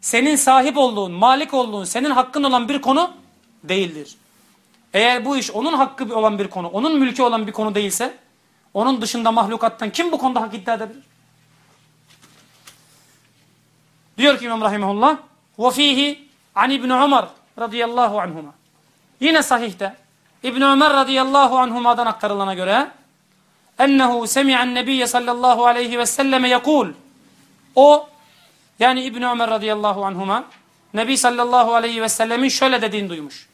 senin sahip olduğun, malik olduğun, senin hakkın olan bir konu değildir. Eğer bu iş onun hakkı olan bir konu, onun mülkü olan bir konu değilse, onun dışında mahlukattan kim bu konuda hak iddia edebilir? Diyor ki İmam Rahimahullah, وَفِيهِ an İbn Umar radıyallahu anhuma. Yine sahihte İbn Ömer radıyallahu anhuma'dan aktarılana göre ennehu semi'en nebiyye sallallahu aleyhi ve selleme yekul o yani İbn Ömer radıyallahu anhuma Nebi sallallahu aleyhi ve sellemin şöyle dediğini duymuş.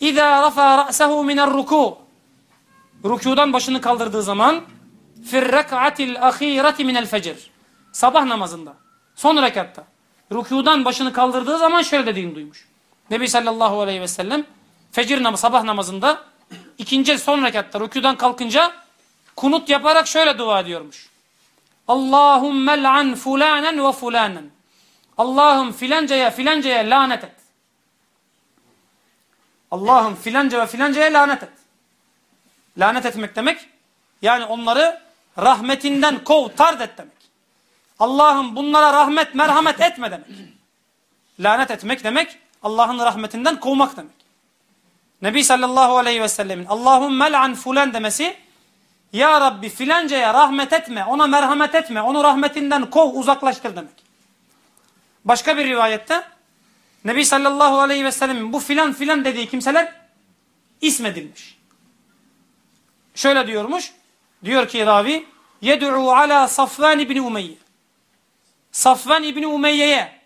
İza rafa ra'sehu minel ruku Rükudan başını kaldırdığı zaman fir rek'atil ahireti minel fecr sabah namazında son rekatta rükudan başını kaldırdığı zaman şöyle dediğini duymuş. Nebi sallallahu aleyhi ve sellem fecir namazı sabah namazında ikinci son rekatta rükudan kalkınca kunut yaparak şöyle dua ediyormuş. Allahümme l'an fulanen ve fulanen. Allah'ım filancaya filancaya lanet et. Allah'ım filanca ve filancaya lanet et. Lanet etmek demek yani onları rahmetinden kov, tard et demek. Allah'ım bunlara rahmet, merhamet etme demek. Lanet etmek demek Allah'ın rahmetinden kovmak demek. Nebi sallallahu aleyhi ve sellemin Allahümme l'an fulan demesi Ya Rabbi filancaya rahmet etme, ona merhamet etme, onu rahmetinden kov, uzaklaştır demek. Başka bir rivayette Nebi sallallahu aleyhi ve sellemin bu filan filan dediği kimseler ismedilmiş. Şöyle diyormuş, diyor ki ravi yed'u ala Safvan ibn Umeyye Safvan ibn Umeyye'ye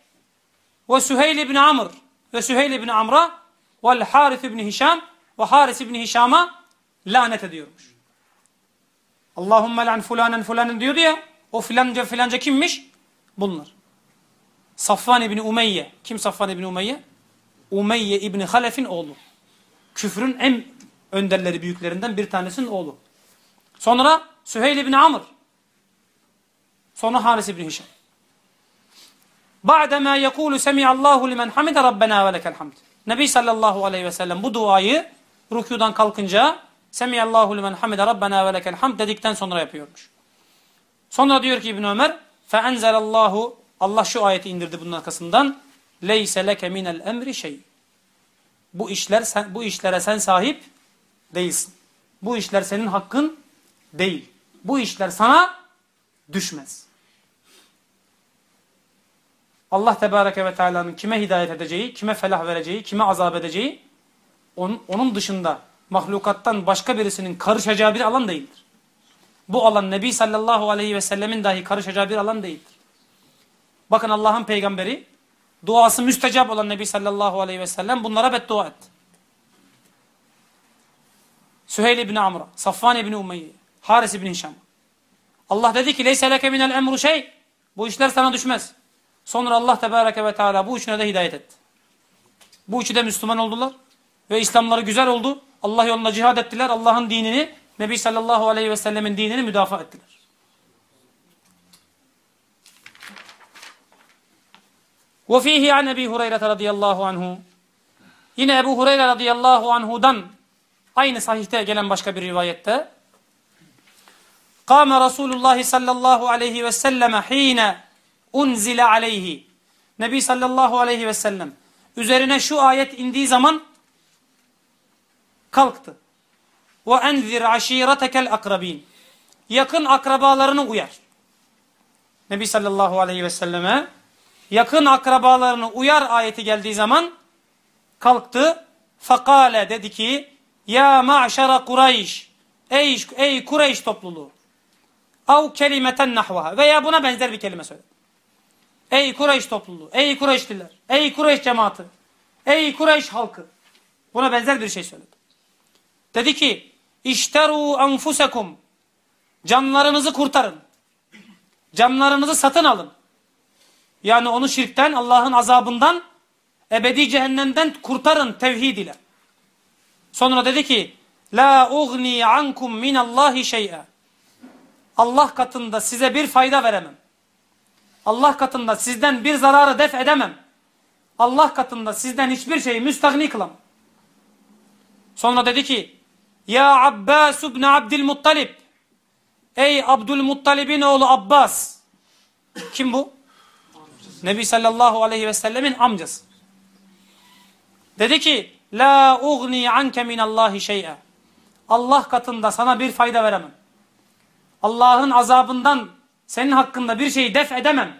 ve Süheyl ibn Amr ve Süheyl ibn Amr'a vel Harith ibn Hişam ve Haris ibn Hişam'a lanet ediyormuş. Allahümme lan fulanen fulanen diyordu ya o filanca filanca kimmiş? Bunlar. Safvan ibn Umeyye. Kim Safvan ibn Umeyye? Umeyye ibn Halef'in oğlu. Küfrün en önderleri büyüklerinden bir tanesinin oğlu. Sonra Süheyl ibn Amr. Sonra Haris ibn Hişam. Ba'dema yekulu semi'allahu limen hamide rabbena ve lekel hamd. Nebi sallallahu aleyhi ve sellem bu duayı rükudan kalkınca Semiyallahu limen hamide rabbena ve lekel hamd dedikten sonra yapıyormuş. Sonra diyor ki İbn Ömer fe enzelallahu Allah şu ayeti indirdi bunun arkasından leyse leke minel emri şey. Bu işler sen, bu işlere sen sahip değilsin. Bu işler senin hakkın değil. Bu işler sana düşmez. Allah Tebareke ve Teala'nın kime hidayet edeceği, kime felah vereceği, kime azap edeceği onun, onun dışında mahlukattan başka birisinin karışacağı bir alan değildir. Bu alan Nebi sallallahu aleyhi ve sellemin dahi karışacağı bir alan değildir. Bakın Allah'ın peygamberi duası müstecap olan Nebi sallallahu aleyhi ve sellem bunlara beddua etti. Süheyl ibn Amr'a, Safvan ibn Umeyye, Haris ibn Hişam. Allah dedi ki leyse leke minel emru şey. Bu işler sana düşmez. Sonra Allah tebareke ve teala bu üçüne de hidayet etti. Bu üçü de Müslüman oldular. ve İslamları güzel oldu. Allah yolunda cihad ettiler. Allah'ın dinini, Nebi sallallahu aleyhi ve sellemin dinini müdafaa ettiler. وفيه عن أبي هريرة رضي الله عنه Yine Ebu Hureyre radıyallahu anhudan aynı sahihte gelen başka bir rivayette Kâme Resulullah sallallahu aleyhi ve selleme hîne unzile aleyhi Nebi sallallahu aleyhi ve sellem üzerine şu ayet indiği zaman kalktı. Ve enzir aşiretekel akrabin yakın akrabalarını uyar. Nebi sallallahu aleyhi ve selleme yakın akrabalarını uyar ayeti geldiği zaman kalktı. Fakale dedi ki ya ma'şara Kureyş ey, ey Kureyş topluluğu av kelimeten nahvaha veya buna benzer bir kelime söyledi. Ey Kureyş topluluğu, ey Kureyşliler, ey Kureyş cemaati, ey Kureyş halkı. Buna benzer bir şey söyledi. Dedi ki İşteru enfusekum canlarınızı kurtarın. Canlarınızı satın alın. Yani onu şirkten, Allah'ın azabından, ebedi cehennemden kurtarın tevhid ile. Sonra dedi ki, La ugni ankum minallahi şey'e. Allah katında size bir fayda veremem. Allah katında sizden bir zararı def edemem. Allah katında sizden hiçbir şeyi müstahni kılamam. Sonra dedi ki, Ya Abbas ibn Abdülmuttalib. Ey Abdülmuttalib'in oğlu Abbas. Kim bu? Nebi sallallahu aleyhi ve sellemin amcası. Dedi ki La ugni anke minallahi şey'e. Allah katında sana bir fayda veremem. Allah'ın azabından senin hakkında bir şeyi def edemem.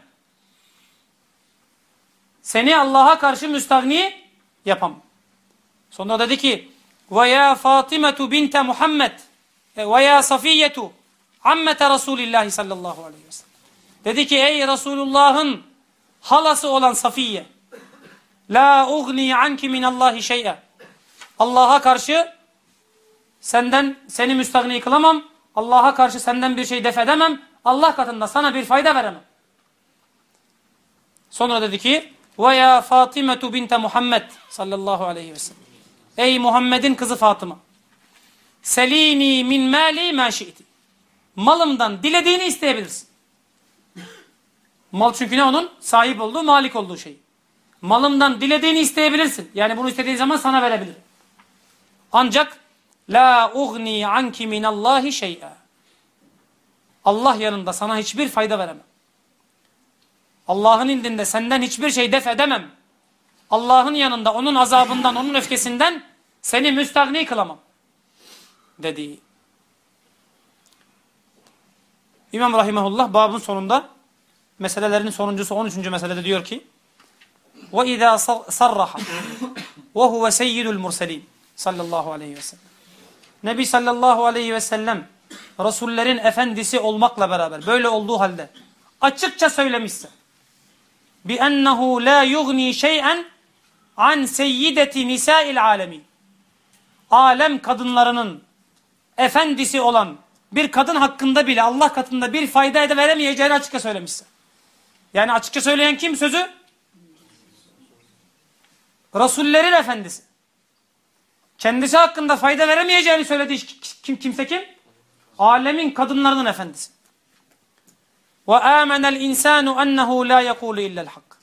Seni Allah'a karşı müstahni yapamam. Sonra dedi ki ve ya Fatimetu binte Muhammed ve ya Safiyetu ammete Resulillahi sallallahu aleyhi ve. Dedi ki ey Resulullah'ın halası olan Safiye La ugni anki minallahi şey'e Allah'a karşı senden seni müstahni kılamam. Allah'a karşı senden bir şey def edemem. Allah katında sana bir fayda veremem. Sonra dedi ki ve ya Fatimetu binte Muhammed sallallahu aleyhi ve sellem. Ey Muhammed'in kızı Fatıma. Selini min mali ma. Malımdan dilediğini isteyebilirsin. Mal çünkü ne onun? Sahip olduğu, malik olduğu şey. Malımdan dilediğini isteyebilirsin. Yani bunu istediğin zaman sana verebilirim. Ancak la ugni anki minallahi şey'a. Allah yanında sana hiçbir fayda veremem. Allah'ın indinde senden hiçbir şey def edemem. Allah'ın yanında onun azabından, onun öfkesinden seni müstahni kılamam. Dedi. İmam Rahimahullah babın sonunda meselelerinin sonuncusu 13. meselede diyor ki وَاِذَا صَرَّحَ وَهُوَ سَيِّدُ الْمُرْسَلِينَ sallallahu aleyhi ve sellem. Nebi sallallahu aleyhi ve sellem Resullerin efendisi olmakla beraber böyle olduğu halde açıkça söylemişse bi ennehu la yugni şey'en an seyyideti nisa'il alemin. Alem kadınlarının efendisi olan bir kadın hakkında bile Allah katında bir fayda ede veremeyeceğini açıkça söylemişse. Yani açıkça söyleyen kim sözü? Resullerin efendisi. Kendisi hakkında fayda veremeyeceğini söyledi kim, kimse kim? Alemin kadınlarının efendisi. Ve amenel insanu ennehu la yekulu illel hak.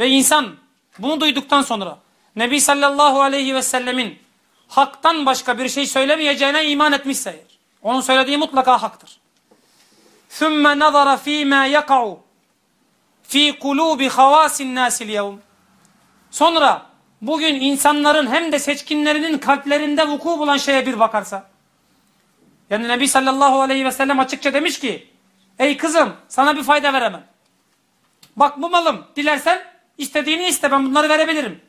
Ve insan bunu duyduktan sonra Nebi sallallahu aleyhi ve sellemin haktan başka bir şey söylemeyeceğine iman etmişse eğer. Onun söylediği mutlaka haktır. ثُمَّ نَظَرَ ف۪ي مَا يَقَعُ fi kulubi havasin nasil yevm. Sonra bugün insanların hem de seçkinlerinin kalplerinde vuku bulan şeye bir bakarsa. yani Nebi sallallahu aleyhi ve sellem açıkça demiş ki ey kızım sana bir fayda veremem. Bak bu malım dilersen istediğini iste ben bunları verebilirim.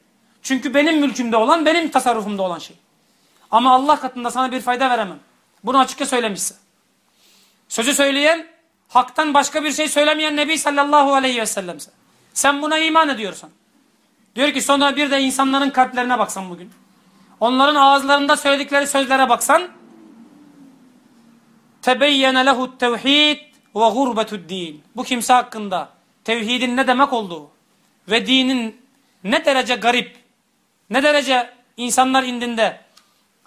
Çünkü benim mülkümde olan benim tasarrufumda olan şey. Ama Allah katında sana bir fayda veremem. Bunu açıkça söylemişse. Sözü söyleyen haktan başka bir şey söylemeyen Nebi sallallahu aleyhi ve sellemse. Sen buna iman ediyorsan. Diyor ki sonra bir de insanların kalplerine baksan bugün. Onların ağızlarında söyledikleri sözlere baksan. Tebeyyene lehu tevhid ve gurbetud din. Bu kimse hakkında tevhidin ne demek olduğu ve dinin ne derece garip, ne derece insanlar indinde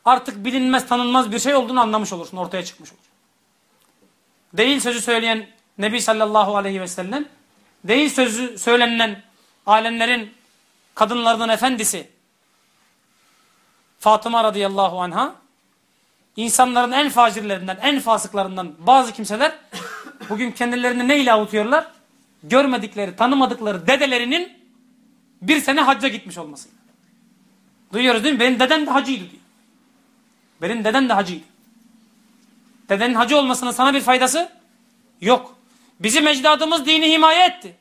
artık bilinmez tanınmaz bir şey olduğunu anlamış olursun. Ortaya çıkmış olur. Değil sözü söyleyen Nebi sallallahu aleyhi ve sellem, değil sözü söylenilen alemlerin kadınlarının efendisi Fatıma radıyallahu anha insanların en facirlerinden, en fasıklarından bazı kimseler bugün kendilerini ne ile avutuyorlar? Görmedikleri, tanımadıkları dedelerinin bir sene hacca gitmiş olması. Duyuyoruz değil mi? Benim dedem de hacıydı diyor. Benim dedem de hacıydı. Dedenin hacı olmasının sana bir faydası yok. Bizim ecdadımız dini himaye etti.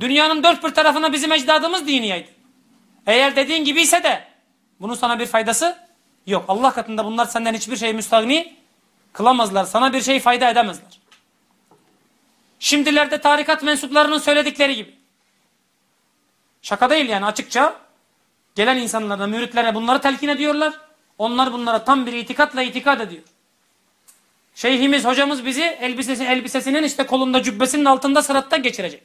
Dünyanın dört bir tarafına bizim ecdadımız dini yaydı. Eğer dediğin gibi ise de bunun sana bir faydası yok. Allah katında bunlar senden hiçbir şey müstahni kılamazlar. Sana bir şey fayda edemezler. Şimdilerde tarikat mensuplarının söyledikleri gibi. Şaka değil yani açıkça gelen insanlara, müritlere bunları telkin ediyorlar. Onlar bunlara tam bir itikatla itikad ediyor. Şeyhimiz, hocamız bizi elbisesi, elbisesinin işte kolunda cübbesinin altında sıratta geçirecek.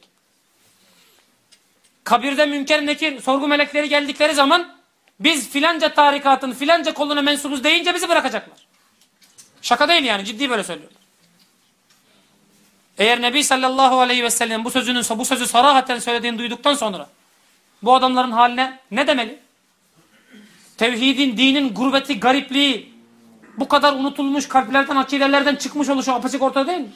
Kabirde münker nekir sorgu melekleri geldikleri zaman biz filanca tarikatın filanca koluna mensubuz deyince bizi bırakacaklar. Şaka değil yani ciddi böyle söylüyorlar. Eğer Nebi sallallahu aleyhi ve sellem bu sözünün bu sözü sarahaten söylediğini duyduktan sonra bu adamların haline ne demeli? Tevhidin, dinin gurbeti, garipliği bu kadar unutulmuş kalplerden, akidelerden çıkmış oluşu apaçık ortada değil mi?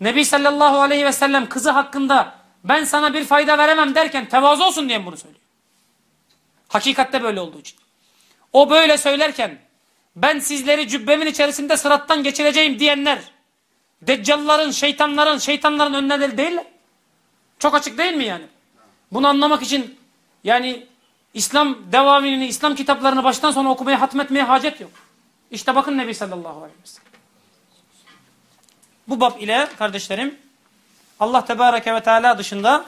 Nebi sallallahu aleyhi ve sellem kızı hakkında ben sana bir fayda veremem derken tevazu olsun diye bunu söylüyor. Hakikatte böyle olduğu için. O böyle söylerken ben sizleri cübbemin içerisinde sırattan geçireceğim diyenler deccalların, şeytanların, şeytanların önüne değiller. Çok açık değil mi yani? Bunu anlamak için yani İslam devamını, İslam kitaplarını baştan sona okumaya, hatmetmeye hacet yok. İşte bakın Nebi sallallahu aleyhi ve sellem. Bu bab ile kardeşlerim Allah tebareke ve teala dışında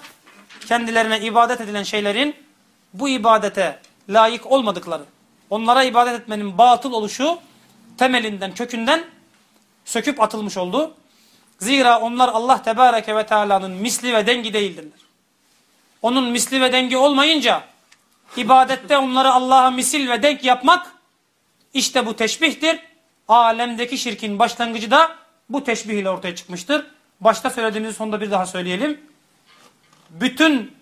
kendilerine ibadet edilen şeylerin bu ibadete layık olmadıkları, onlara ibadet etmenin batıl oluşu temelinden, kökünden söküp atılmış oldu. Zira onlar Allah tebareke ve teala'nın misli ve dengi değildirler. Onun misli ve dengi olmayınca ibadette onları Allah'a misil ve denk yapmak işte bu teşbihtir. Alemdeki şirkin başlangıcı da bu teşbih ile ortaya çıkmıştır. Başta söylediğimizi sonunda bir daha söyleyelim. Bütün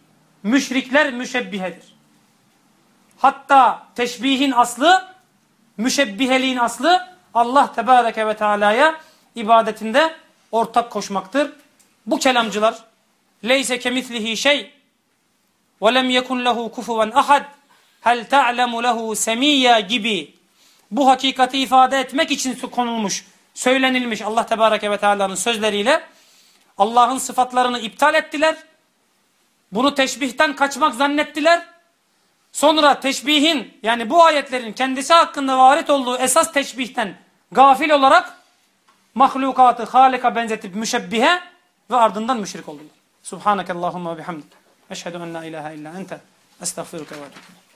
müşrikler müşebbihedir. Hatta teşbihin aslı, müşebbiheliğin aslı Allah Tebareke ve Teala'ya ibadetinde ortak koşmaktır. Bu kelamcılar leyse kemitlihi şey ve lem yekun lehu kufuven ahad hel ta'lemu lehu semiyya gibi bu hakikati ifade etmek için konulmuş, söylenilmiş Allah Tebareke ve Teala'nın sözleriyle Allah'ın sıfatlarını iptal ettiler. Bunu teşbihten kaçmak zannettiler. Sonra teşbihin yani bu ayetlerin kendisi hakkında varit olduğu esas teşbihten gafil olarak mahlukatı Halik'a benzetip müşebbihe ve ardından müşrik oldular. Subhaneke Allahumma bihamdik. Eşhedü en la ilahe illa ente. Estağfiruke ve etûbü.